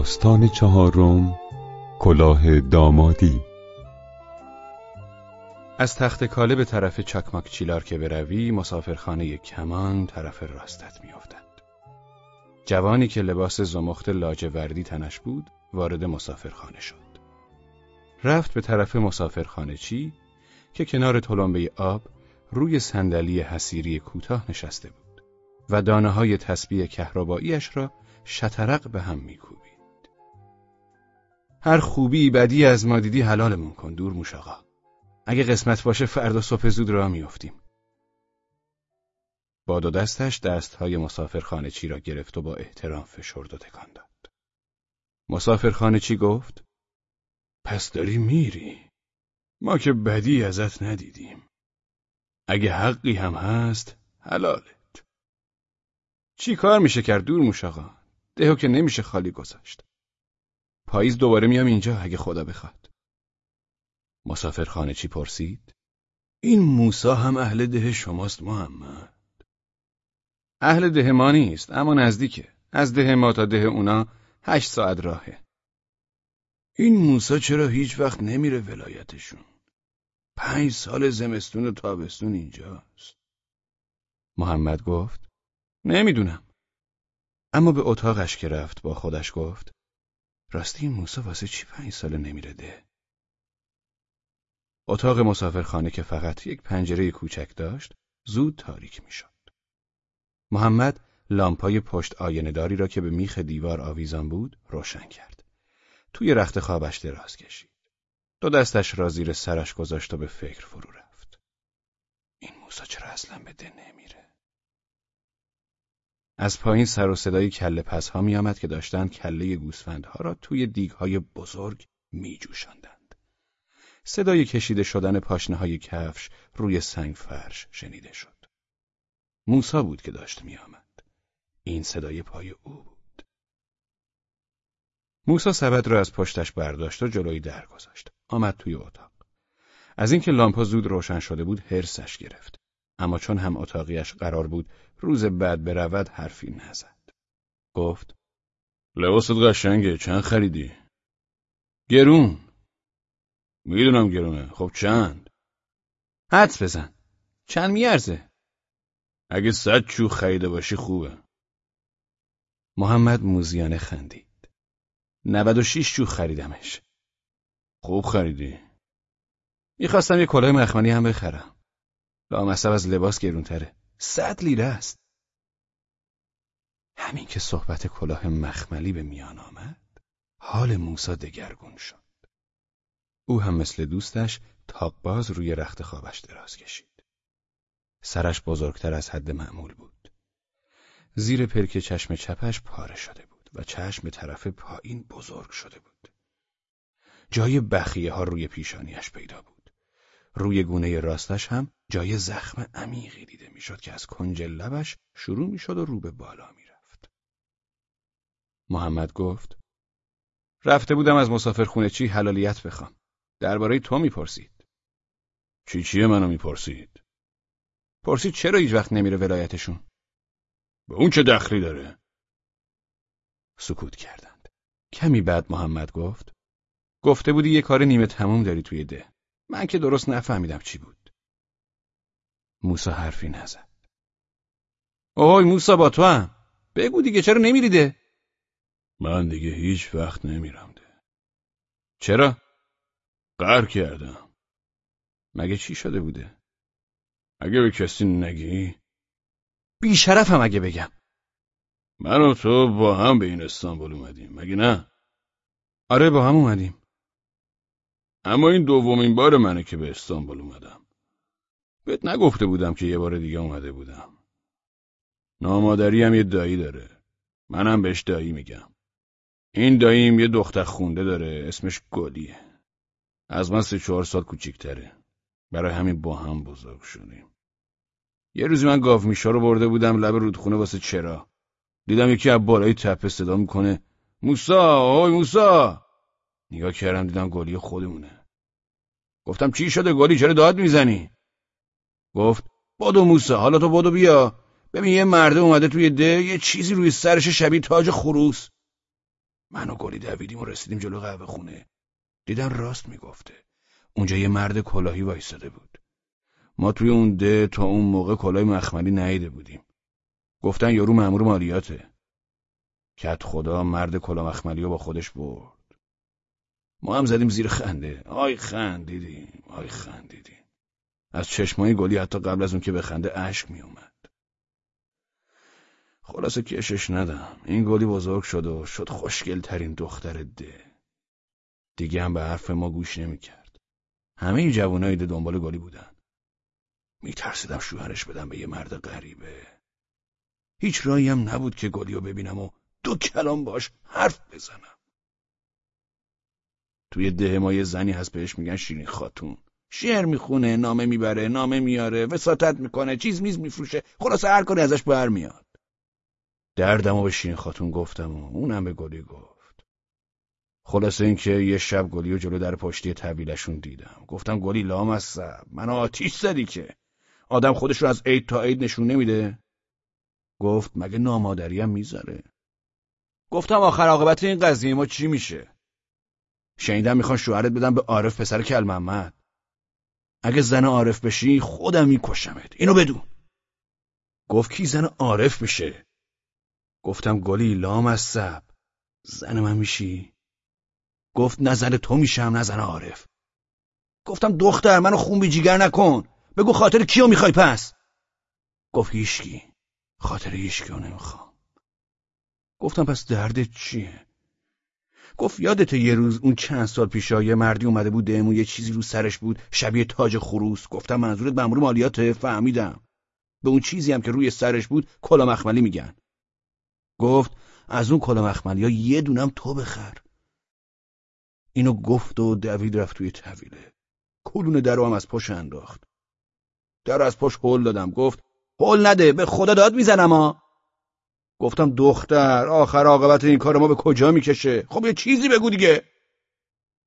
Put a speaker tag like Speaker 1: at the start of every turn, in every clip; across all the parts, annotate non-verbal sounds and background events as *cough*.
Speaker 1: داستان چهارم کلاه دامادی
Speaker 2: از تخت کاله به طرف چکماک چیلار که بروی مسافرخانه کمان طرف راستت میافتند. جوانی که لباس زمخت لاجوردی تنش بود وارد مسافرخانه شد. رفت به طرف مسافرخانه چی که کنار تلمبه آب روی صندلی حسیری کوتاه نشسته بود و دانه های تسبیح کهرباییش را شطرق به هم میکوبید. هر خوبی بدی از ما دیدی حلالمون کن دور موش آقا. اگه قسمت باشه فردا صبح زود را میافتیم. با دو دستش دستهای مسافرخانه چی را گرفت و با احترام فشرد و تکان داد. مسافرخانه چی گفت؟ پس داری میری. ما که بدی ازت ندیدیم. اگه حقی هم هست حلالت. چی کار میشه کرد دور موش آقا؟ دهو که نمیشه خالی گذاشت. پاییز دوباره میام اینجا اگه خدا بخواد. مسافرخانه چی پرسید؟ این موسا هم اهل ده شماست محمد. اهل ده ما نیست اما نزدیکه. از ده ما تا ده اونا هشت ساعت راهه. این موسا چرا هیچ وقت نمیره ولایتشون؟ پنج سال زمستون و تابستون اینجاست. محمد گفت نمی‌دونم. اما به اتاقش که رفت با خودش گفت راستی این موسا واسه چی پنج سال نمیره ده؟ اتاق مسافرخانه که فقط یک پنجره کوچک داشت زود تاریک می‌شد. محمد لامپای پشت آینداری را که به میخ دیوار آویزان بود روشن کرد. توی رخت خوابش دراز کشید. دو دستش را زیر سرش گذاشت و به فکر فرو رفت. این موسا چرا اصلا به ده نمیره؟ از پایین سر و صدای کله پس ها که داشتند کله گوسفندها را توی دیگهای بزرگ می جوشاندند. صدای کشیده شدن پاشنه های کفش روی سنگ فرش شنیده شد. موسا بود که داشت می آمد. این صدای پای او بود. موسا سبد را از پشتش برداشت و جلوی در گذاشت. آمد توی اتاق. از اینکه لامپا زود روشن شده بود هرسش گرفت. اما چون هم اتاقیش قرار بود روز بعد برود حرفی نزد. گفت لباست قشنگه چند خریدی؟ گرون می‌دونم گرونه خب چند؟ حدس بزن چند میارزه؟ اگه صد چو خریده باشی خوبه محمد موزیانه خندید نود و شیش چو خریدمش خوب خریدی می‌خواستم یه کلاه مخمنی هم بخرم لامصب از لباس گرونتره. صد لیره است. همین که صحبت کلاه مخملی به میان آمد حال موسا دگرگون شد. او هم مثل دوستش تاقباز روی رخت خوابش دراز کشید. سرش بزرگتر از حد معمول بود. زیر پرک چشم چپش پاره شده بود و چشم به طرف پایین بزرگ شده بود. جای بخیه ها روی پیشانیش پیدا بود. روی گونه راستش هم جای زخم عمیقی دیده می‌شد که از کنج لبش شروع می‌شد و رو به بالا می‌رفت. محمد گفت: رفته بودم از مسافرخونه چی حلالیت بخوام. درباره تو می‌پرسید. چی چیه منو می‌پرسید؟ پرسید چرا هیچ وقت نمیره ولایتشون؟ به اون چه دخلی داره؟ سکوت کردند. کمی بعد محمد گفت: گفته بودی یه کار نیمه تموم داری توی ده. من که درست نفهمیدم چی بود. موسا حرفی نزد. اوه موسا با تو هم. بگو دیگه چرا نمیریده؟ من دیگه هیچ وقت نمیرم ده. چرا؟ قهر کردم. مگه چی شده بوده؟ اگه به کسی نگی؟ بیشرفم اگه بگم. من و تو با هم به این استانبول اومدیم مگه نه؟ آره با هم اومدیم. اما این دومین بار منه که به استانبول اومدم. بهت نگفته بودم که یه بار دیگه اومده بودم. نامادری هم یه دایی داره. منم بهش دایی میگم. این داییم یه دختر خونده داره اسمش گلیه. از من سه چهار سال کوچیکتره. برای همین با هم بزرگ شدیم. یه روزی من گاو میشا رو برده بودم لب رودخونه واسه چرا. دیدم یکی از بالای تپه صدا می‌کنه موسا اوی موسا نگاه کردم دیدم گلی خودمونه. گفتم چی شده گلی؟ چرا داد می‌زنی؟ گفت بادو موسا حالا تو بادو بیا. ببین یه مرده اومده توی ده یه چیزی روی سرش شبیه تاج خروس. من و گلی دویدیم و رسیدیم جلو قهوه خونه. دیدم راست می‌گفته. اونجا یه مرد کلاهی وایستاده بود. ما توی اون ده تا اون موقع کلاه مخملی نیده بودیم. گفتن یارو مأمور مالیاته. کت خدا مرد کلاه مخملی رو با خودش برد. ما هم زدیم زیر خنده. آی خندیدیم آی خندیدیم از چشمای گلی حتی قبل از اون که به خنده اشک می اومد خلاصه کشش ندم. این گلی بزرگ شد و شد خوشگل ترین دختر ده. دیگه هم به حرف ما گوش نمی‌کرد. همه این جوانای ده دنبال گلی بودن. میترسیدم شوهرش بدم به یه مرد غریبه. هیچ راهی هم نبود که گلی رو ببینم و دو کلام باش حرف بزنم. توی ده ما یه زنی هست بهش میگن شیرین خاتون. شعر می‌خونه نامه می‌بره نامه میاره وساطت می‌کنه چیز میز میفروشه خلاصه هر کاری ازش برمیاد. دردم و به شیرین خاتون گفتم و اونم به گلی گفت. خلاصه اینکه یه شب گلی و جلو در پشتی طویلشون دیدم. گفتم گلی لام هستم من آتیش زدی که. آدم خودش رو از عید تا عید نشون نمیده. گفت مگه نامادری هم می‌ذاره؟ گفتم آخر عاقبت این قضیه ما چی میشه؟ شنیدم می‌خوان شوهرت بدم به عارف پسر کل محمد. اگه زن عارف بشی خودم میکشمت. اینو بدون. گفت کی زن عارف بشه؟ گفتم گلی لام از سب. زن من میشی؟ گفت زن تو میشم نه زن عارف. گفتم دختر منو خون بی جیگر نکن. بگو خاطر کیو می‌خوای پس؟ گفت هیشکی خاطر هیشکیو نمی‌خوام. گفتم پس دردت چیه؟ گفت یادت یه روز اون چند سال پیشا یه مردی اومده بود دهمون یه چیزی رو سرش بود شبیه تاج خروس. گفتم منظورت مأمور مالیات فهمیدم. به اون چیزی هم که روی سرش بود کلا مخملی میگن. گفت از اون کلا مخملی ها یه دونم تو بخر. اینو گفت و دوید رفت توی طویله. کلون درو هم از پشت انداخت. در از پشت هل دادم. گفت هل نده به خدا داد می‌زنم ها. گفتم دختر آخر عاقبت این کار ما به کجا می‌کشه؟ خب یه چیزی بگو دیگه.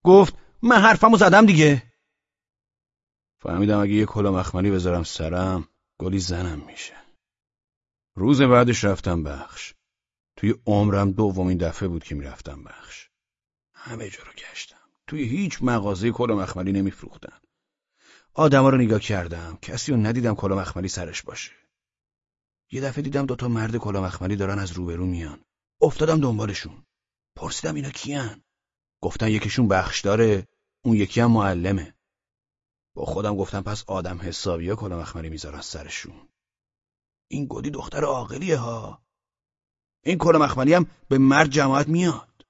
Speaker 2: گفت من حرفمو زدم دیگه. فهمیدم اگه یه کلا مخملی بذارم سرم گلی زنم میشه. روز بعدش رفتم بخش. توی عمرم دومین دفعه بود که می‌رفتم بخش. همه جا رو گشتم. توی هیچ مغازه کلا مخملی نمیفروختن. آدما رو نگاه کردم. کسی رو ندیدم کلا مخملی سرش باشه. یه دفعه دیدم دوتا مرد کلا مخملی دارن از روبرو میان. افتادم دنبالشون. پرسیدم اینا کیان؟ گفتن یکیشون بخش داره اون یکی هم معلمه. با خودم گفتم پس آدم حسابی ها کلا مخملی می‌ذارن سرشون. این گودی دختر عاقلیه ها. این کلا مخملی هم به مرد جماعت میاد.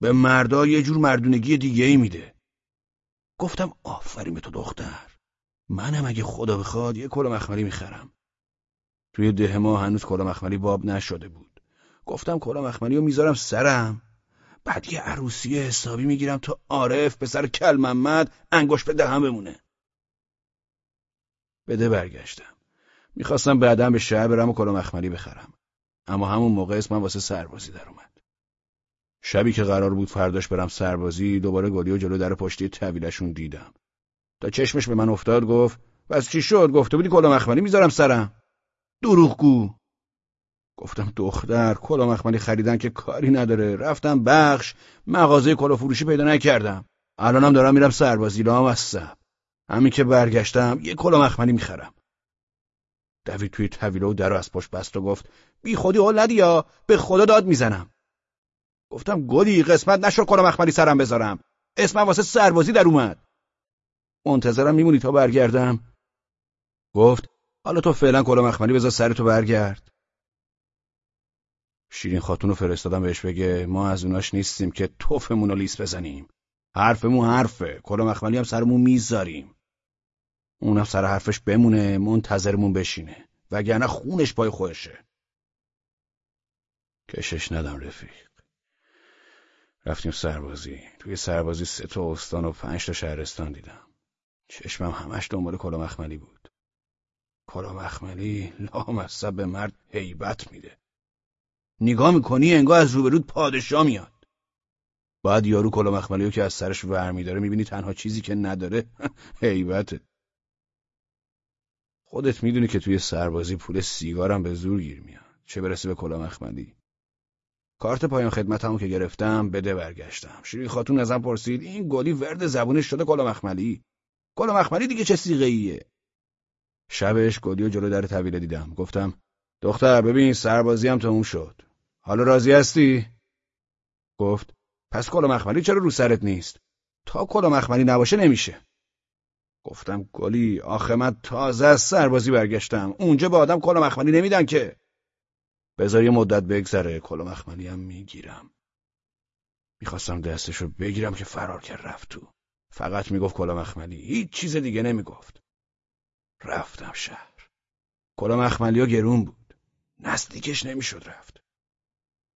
Speaker 2: به مردا یه جور مردونگی دیگه ای میده. گفتم آفرین به تو دختر. منم اگه خدا بخواد یه کلا مخملی می‌خرم. توی ده ما هنوز کلا مخملی باب نشده بود. گفتم کلا مخملی رو می‌ذارم سرم. بعد یه عروسی حسابی می‌گیرم تا عارف پسر کل محمد انگوش به دهم بمونه. بده برگشتم. می‌خواستم بعدا به شهر برم و کلا مخملی بخرم. اما همون موقع اسمم واسه سربازی در اومد. شبی که قرار بود فرداش برم سربازی دوباره گلی و جلو در پشتی طویلشون دیدم. تا چشمش به من افتاد گفت بس چی شد؟ گفته بودی کلا مخملی می‌ذارم سرم. دروغگو. گفتم دختر کلا مخملی خریدن که کاری نداره. رفتم بخش مغازه کلا فروشی پیدا نکردم. الانم دارم میرم سربازی. لام هستم همین که برگشتم یه کلا مخملی می‌خرم. دوید توی طویله و در از پشت بست و گفت بی خودی هل ندیا به خدا داد می‌زنم. گفتم گلی قسمت نشو کلا مخملی سرم بذارم. اسمم واسه سربازی در اومد. منتظرم میمونی تا برگردم. گفت حالا تو فعلا کلا مخملی بذار سرتو برگرد. شیرین خاتون رو فرستادم بهش بگه ما از اوناش نیستیم که توفمون رو لیس بزنیم. حرفمون حرفه. کلا مخملی هم سرمون می‌ذاریم. اونم سر حرفش بمونه منتظرمون بشینه. وگرنه خونش پای خودشه. کشش ندم رفیق. رفتیم سربازی. توی سربازی سه تا استان و پنج تا شهرستان دیدم. چشمم همش دنبال کلا مخملی بود. کلا مخملی لامصب به مرد هیبت میده. نگاه می‌کنی انگار از روبرود پادشاه میاد. بعد یارو کلا مخملی که از سرش ور میداره می‌بینی تنها چیزی که نداره *laughs* هیبته. خودت می‌دونی که توی سربازی پول سیگارم به زور گیر میاد. چه برسه به کلا مخملی کارت پایان خدمتمو که گرفتم بده برگشتم. شیرین خاتون ازم پرسید این گلی ورد زبونش شده کلا مخملی کلا مخملی دیگه چه سیغه ایه شبش گلی و جلو در طویله دیدم. گفتم دختر ببین سربازی هم تموم شد. حالا راضی هستی؟ گفت پس کلا مخملی چرا رو سرت نیست؟ تا کلا مخملی نباشه نمیشه. گفتم گلی آخه من تازه از سربازی برگشتم. اونجا به آدم کلا مخملی نمیدن که. بذار یه مدت بگذره کلا مخملی هم می‌گیرم. می‌خواستم دستشو بگیرم که فرار کرد رفت تو. فقط می‌گفت کلا مخملی. هیچ چیز دیگه نمی‌گفت. رفتم شهر. کلا مخملی ها گرون بود. نزدیکش نمی‌شد رفت.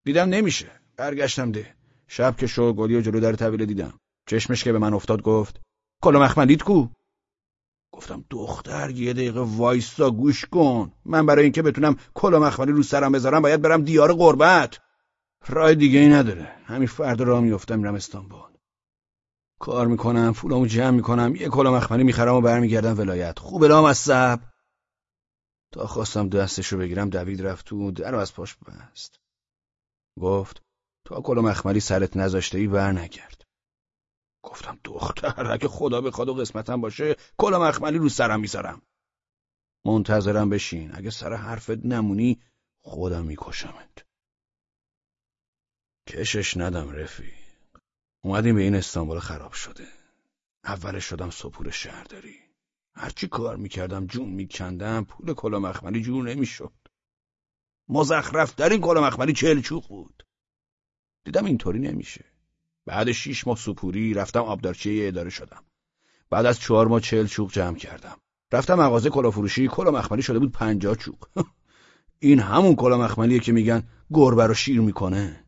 Speaker 2: دیدم نمیشه. برگشتم ده. شب که شو گلی و جلو در طویله دیدم. چشمش که به من افتاد گفت کلا مخملیت کو؟ گفتم دختر یه دقیقه وایسا گوش کن. من برای اینکه بتونم کلا مخملی رو سرم بذارم باید برم دیار قربت راه دیگه ای نداره. همین فرد راه میفتم میرم استانبول. کار می‌کنم پولامو جمع می‌کنم یه کلا مخملی می‌خرم و برمیگردم ولایت. خوب لام از سب تا خواستم دستشو بگیرم دوید رفت تو در از پاش بست. گفت تا کلا مخملی سرت نذاشته ای بر نگرد. گفتم دختر اگه خدا بخواد و قسمتم باشه کلا مخملی رو سرم می‌ذارم. منتظرم بشین. اگه سر حرفت نمونی خودم میکشمت. کشش ندم رفیق. اومدیم به این استانبول خراب شده. اولش شدم سپور شهرداری. هرچی کار می‌کردم جون میکندم پول کلا مخملی جور نمی‌شد. مزخرف در این کلا مخملی چهل چوق بود. دیدم اینطوری نمیشه. بعد شیش ماه سپوری رفتم آبدارچی اداره شدم. بعد از چهار ماه چهل چوق جمع کردم. رفتم مغازه کلا فروشی کلا مخملی شده بود پنجاه چوق *laughs* این همون کلا مخملیه که میگن گربه رو شیر می‌کنه.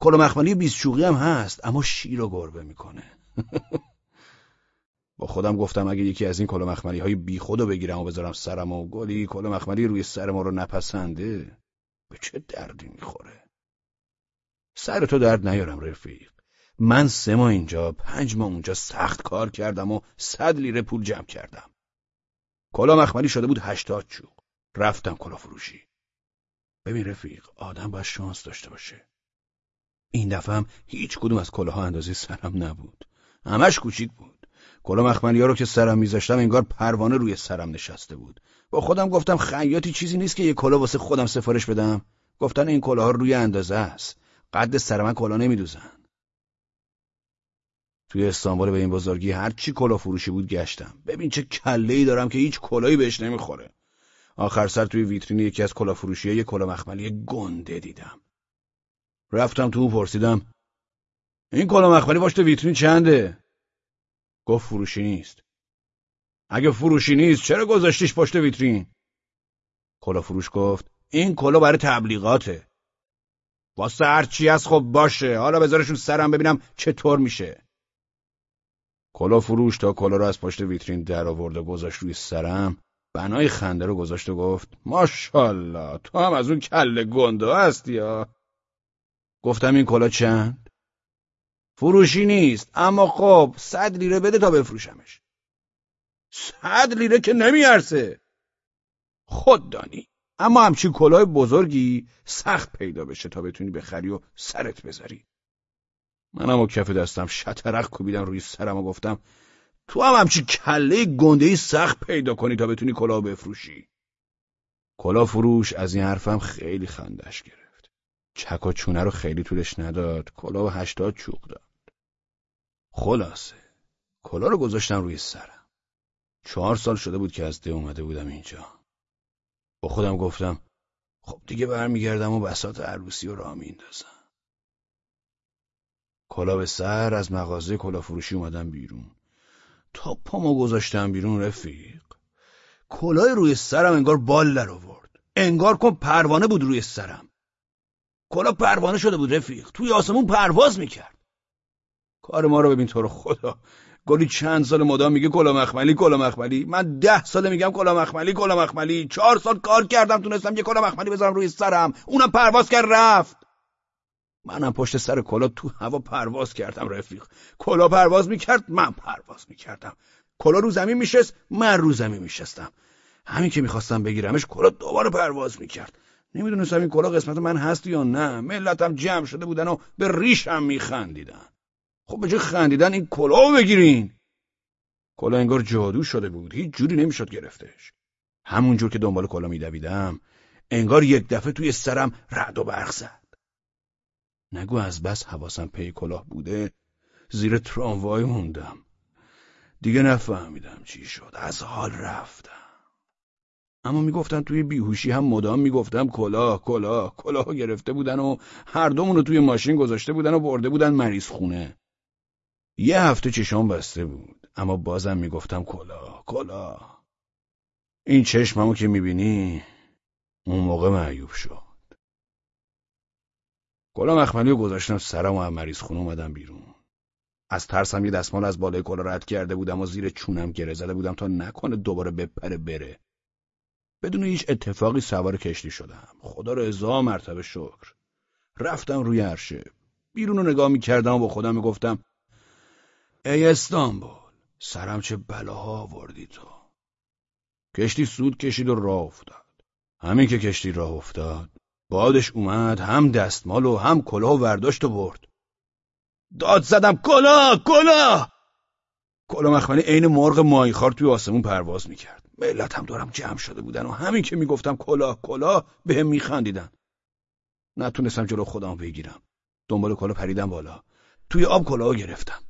Speaker 2: کلا مخملی چوقی هم هست اما شیر رو گربه می‌کنه. *laughs* با خودم گفتم اگه یکی از این کلا مخملی های بی خودو بگیرم و بذارم سرم و گلی کلا مخملی روی سر ما رو نپسنده به چه دردی می‌خوره؟ سر تو درد نیارم رفیق. من سه ماه اینجا پنج ماه اونجا سخت کار کردم و صد لیره پول جمع کردم. کلا مخملی شده بود هشتاد چوق رفتم کلا فروشی. ببین رفیق آدم باید شانس داشته باشه. این دفعه هم هیچ کدوم از کلاها اندازه سرم نبود. همش کوچیک بود. کلا مخملی ها رو که سرم میذاشتم انگار پروانه روی سرم نشسته بود. با خودم گفتم خیاطی چیزی نیست که یه کلا واسه خودم سفارش بدم. گفتن این کلاها روی اندازه است. قد سر من کلا نمیدوزن. توی استانبول به این بزرگی هر چی کلا فروشی بود گشتم. ببین چه کله ای دارم که هیچ کلایی بهش نمی‌خوره. آخر سر توی ویترین یکی از کلا فروشی یه کلا مخملی گنده دیدم. رفتم تو پرسیدم این کلا مخملی پشت ویترین چنده؟ گفت فروشی نیست. اگه فروشی نیست چرا گذاشتیش پشت ویترین؟ کلا فروش گفت این کلا برای تبلیغاته. واسه هرچی از خب باشه. حالا بذارشون سرم ببینم چطور میشه. کلا فروش تا کلا رو از پشت ویترین در آورد و گذاشت روی سرم. بنای خنده رو گذاشت و گفت ماشاءالله تو هم از اون کله گنده هستی یا گفتم این کلا چند؟ فروشی نیست اما خب صد لیره بده تا بفروشمش. صد لیره که نمیارزه خود دانی. اما همچین کلاه بزرگی سخت پیدا بشه تا بتونی بخری و سرت بذاری. منم و کف دستم شطرق کوبیدم روی سرم و گفتم تو هم همچین کله گنده سخت پیدا کنی تا بتونی کلاه بفروشی. کلاه فروش از این حرفم خیلی خندش گرفت. چک و چونه رو خیلی طولش نداد. کلاه و هشتاد چوق داد. خلاصه کلاه رو گذاشتم روی سرم. چهار سال شده بود که از ده اومده بودم اینجا. با خودم گفتم خب دیگه برمیگردم و بسات عروسی و راه میندازم کلا به سر از مغازه کلا فروشی اومدم بیرون. تا پامو گذاشتم بیرون رفیق. کلاه روی سرم انگار بال در آورد انگار کن پروانه بود روی سرم. کلا پروانه شده بود رفیق. توی آسمون پرواز می‌کرد. کار ما رو ببین تو رو خدا. گلی چند سال مدام میگه کلا مخملی کلا مخملی. من ده ساله میگم کلا مخملی کلا مخملی. چهار سال کار کردم تونستم یه کلا مخملی بذارم روی سرم. اونم پرواز کرد رفت. منم پشت سر کلا تو هوا پرواز کردم رفیق. کلا پرواز می‌کرد من پرواز می‌کردم. کلا رو زمین میشست من رو زمین میشستم. همین که می‌خواستم بگیرمش کلا دوباره پرواز می‌کرد. نمی‌دونستم این کلاه قسمت من هست یا نه. ملتم جمع شده بودن و به ریشم میخندیدن. خب به خندیدن این کلاه بگیرین. کلاه انگار جادو شده بود. هیچ جوری نمی‌شد گرفتش. همونجور که دنبال کلاه میدویدم انگار یک دفعه توی سرم رعد و برق زد. نگو از بس حواسم پی کلاه بوده زیر تراموای موندم. دیگه نفهمیدم چی شد. از حال رفتم. اما می‌گفتن توی بیهوشی هم مدام می‌گفتم کلاه کلاه کلاه گرفته بودن و هر دومونو توی ماشین گذاشته بودن و برده بودن مریض خونه. یه هفته چشام بسته بود اما بازم می‌گفتم کلاه کلاه. این چشممو که می‌بینی اون موقع معیوب شد. کلاه مخملی رو گذاشتم سرم و مریض خونه اومدم بیرون. از ترسم یه دستمال از بالای کلا رد کرده بودم و زیر چونم گره زده بودم تا نکنه دوباره بپره بره. بدون هیچ اتفاقی سوار کشتی شدم. خدا رو هزار مرتبه شکر. رفتم روی عرشه. بیرون رو نگاه می‌کردم و با خودم می‌گفتم ای استانبول سرم چه بلاها آوردی تو. کشتی سود کشید و راه افتاد. همین که کشتی راه افتاد بادش اومد هم دستمال و هم کلاه ورداشت و برد. داد زدم کلا کلا کلا مخملی عین مرغ ماهیخوار توی آسمون پرواز می‌کرد. ملت هم دارم جمع شده بودن و همین که می‌گفتم کلا کلا به هم میخندیدن. نتونستم جلو خودم بگیرم. دنبال کلا پریدم بالا. توی آب کلا گرفتم.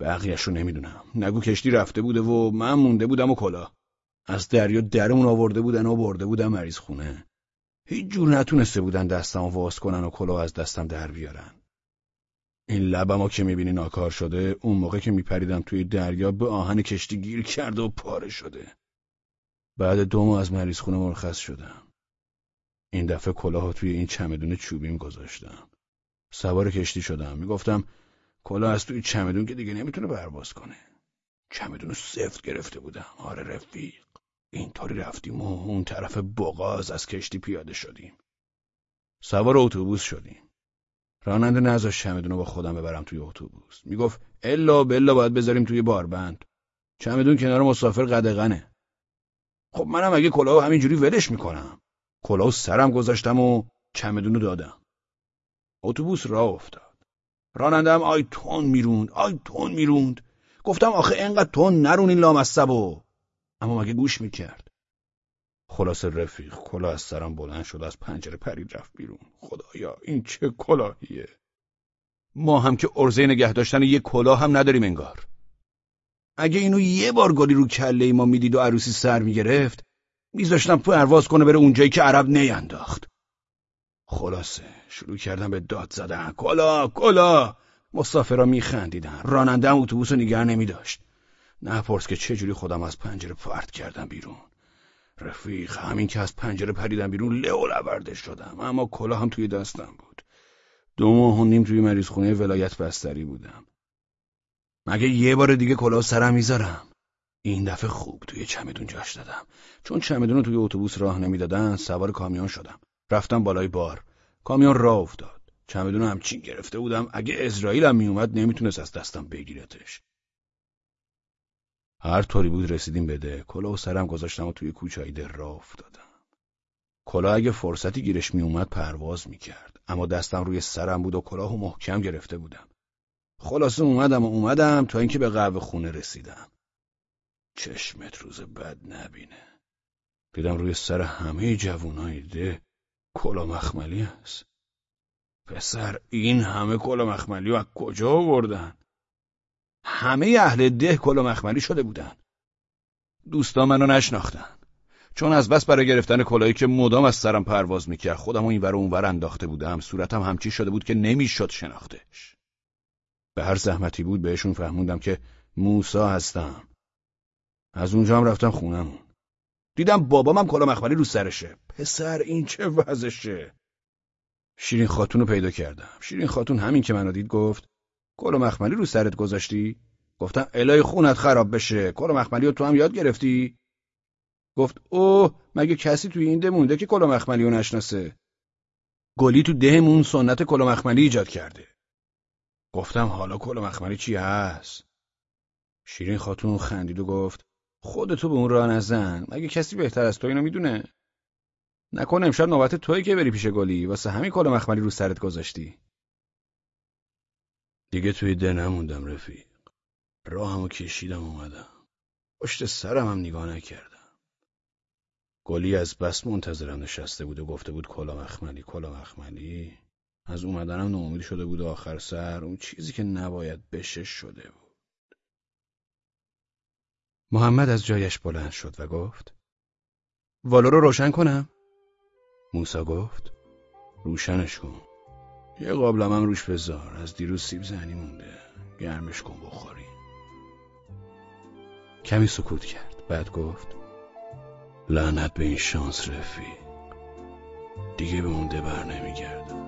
Speaker 2: بقیهش رو نمی‌دونم. نگو کشتی رفته بوده و من مونده بودم و کلا از دریا درمون آورده بودن و برده بودم مریض خونه. هیچ جور نتونسته بودن دستم واس کنن و کلا از دستم در بیارن. این لبمو که می‌بینی ناکار شده اون موقع که میپریدم توی دریا به آهن کشتی گیر کرده و پاره شده. بعد دو ماه از مریض خونه مرخص شدم. این دفعه کلاه توی این چمدون چوبیم گذاشتم. سوار کشتی شدم. می‌گفتم کلاه از توی چمدون که دیگه نمی‌تونه پرواز کنه. چمدون سفت گرفته بودم. آره رفیق. اینطوری رفتیم و اون طرف بغاز از کشتی پیاده شدیم. سوار اتوبوس شدیم. راننده نذاشت چمدون با خودم ببرم توی اتوبوس. می‌گفت الا بلا باید بذاریم توی باربند چمدون کنار مسافر قدغنه. خب منم اگه کلاه همینجوری ولش می‌کنم. کلاه سرم گذاشتم و چمدون رو دادم. اتوبوس راه افتاد. رانندم آی تون می‌روند آی تون می‌روند. گفتم آخه انقدر تون نرون این لامصبو. اما مگه گوش می‌کرد؟ خلاص رفیق کلاه از سرم بلند شد از پنجره پرید رفت بیرون. خدایا این چه کلاهیه؟ ما هم که ارزه نگه داشتن یه کلاه هم نداریم انگار. اگه اینو یه بار گلی رو کله ما می‌دید و عروسی سر می‌گرفت میذاشتم پرواز کنه بره اونجایی که عرب نینداخت. خلاصه شروع کردم به داد زدن. کلا کلا مسافرا میخندیدن. رانندم اتوبوس رو نگه نمیداشت. نپرس که چه جوری خودم از پنجره پرت کردم بیرون. رفیق همین که از پنجره پریدم بیرون لئو لورده شدم اما کلا هم توی دستم بود. دو ماه و نیم توی مریض خونه ولایت بستری بودم. مگه یه بار دیگه کلاه سرم می‌ذارم؟ این دفعه خوب توی چمدون جاش دادم. چون چمدون رو توی اتوبوس راه نمی‌دادن سوار کامیون شدم. رفتم بالای بار. کامیون راه افتاد. چمدون همچین گرفته بودم. اگه اسرائیل میومد نمی‌تونست از دستم بگیرتش. هر طوری بود رسیدیم بده کلا و سرم گذاشتم و توی کوچه در راه افتادم. کلا اگه فرصتی گیرش میومد پرواز می‌کرد. اما دستم روی سرم بود و کلاه و محکم گرفته بودم. خلاصه اومدم و اومدم تا اینکه به قهوه خونه رسیدم. چشمت روز بد نبینه. دیدم روی سر همه جوونای ده کلا مخملی است پسر این همه کلا مخملی و از کجا آوردن؟ همه اهل ده کلا مخملی شده بودن. دوستا منو نشناختن. چون از بس برای گرفتن کلاهی که مدام از سرم پرواز می‌کرد خودم و این ور اونور انداخته بودم صورتم همچی شده بود که نمی‌شد شناختش. به هر زحمتی بود بهشون فهموندم که موسا هستم. از اونجا هم رفتم خونمون دیدم بابام هم کلا مخملی رو سرشه. پسر این چه وضعشه؟ شیرین خاتون رو پیدا کردم. شیرین خاتون همین که منو دید گفت کلا مخملی رو سرت گذاشتی؟ گفتم الهی خونت خراب بشه. کلا مخملی رو تو هم یاد گرفتی؟ گفت اوه مگه کسی توی این ده مونده که کلا مخملی رو نشناسه؟ گلی تو دهمون سنت کلا مخملی ایجاد کرده. گفتم حالا کلا مخملی چی هست؟ شیرین خاتون خندید و گفت خودتو به اون راه نزن. مگه کسی بهتر از تو اینو می‌دونه؟
Speaker 3: نکنه امشب نوبت توی که بری پیش گلی. واسه همین کلا مخملی رو سرت گذاشتی.
Speaker 2: دیگه توی ده نموندم رفیق. راهمو کشیدم اومدم. پشت سرم هم نگاه نکردم. گلی از بس منتظرم نشسته بود و گفته بود کلا مخملی کلا مخملی. از اومدنم ناامید شده بود و آخر سر. اون چیزی که نباید بشه شده بود.
Speaker 3: محمد از جایش بلند شد و گفت والو رو روشن کنم.
Speaker 2: موسا گفت روشنش کن. یه قابلم هم روش بذار. از دیروز سیب زنی مونده. گرمش کن بخوری.
Speaker 3: کمی سکوت کرد. بعد گفت
Speaker 2: لعنت به این شانس رفیق. دیگه به مونده بر نمیگردم.